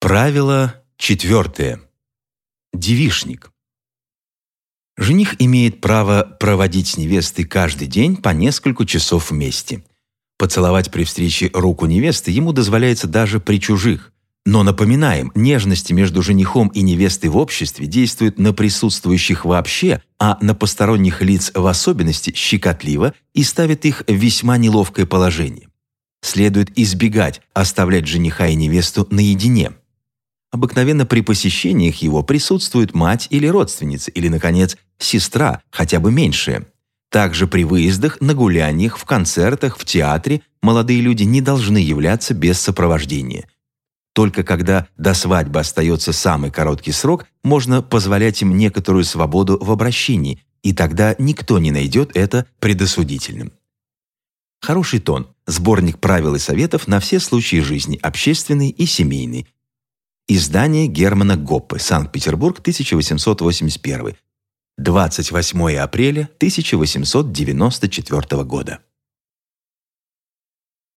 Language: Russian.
Правило четвертое. Девишник. Жених имеет право проводить с невестой каждый день по несколько часов вместе. Поцеловать при встрече руку невесты ему дозволяется даже при чужих. Но напоминаем, нежности между женихом и невестой в обществе действуют на присутствующих вообще, а на посторонних лиц в особенности щекотливо и ставит их в весьма неловкое положение. Следует избегать оставлять жениха и невесту наедине. Обыкновенно при посещениях его присутствует мать или родственница, или, наконец, сестра, хотя бы меньшая. Также при выездах, на гуляниях, в концертах, в театре молодые люди не должны являться без сопровождения. Только когда до свадьбы остается самый короткий срок, можно позволять им некоторую свободу в обращении, и тогда никто не найдет это предосудительным. Хороший тон – сборник правил и советов на все случаи жизни, общественный и семейный, Издание Германа Гоппе, Санкт-Петербург, 1881. 28 апреля 1894 года.